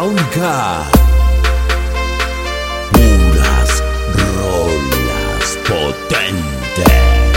Soundcar. Puras rolas potentes.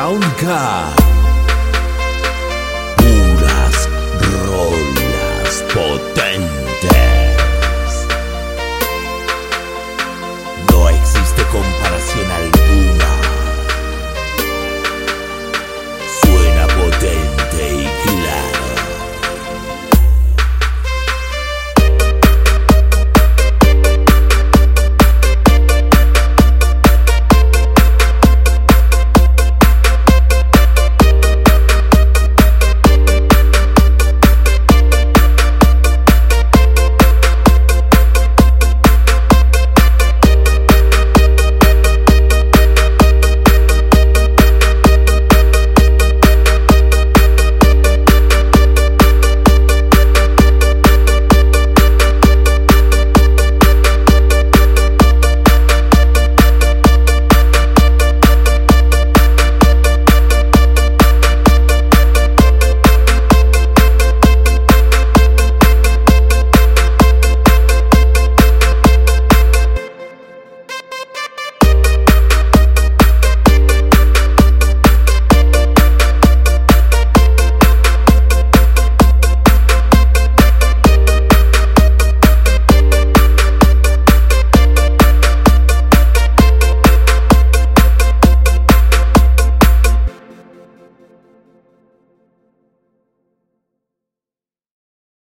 Soundcar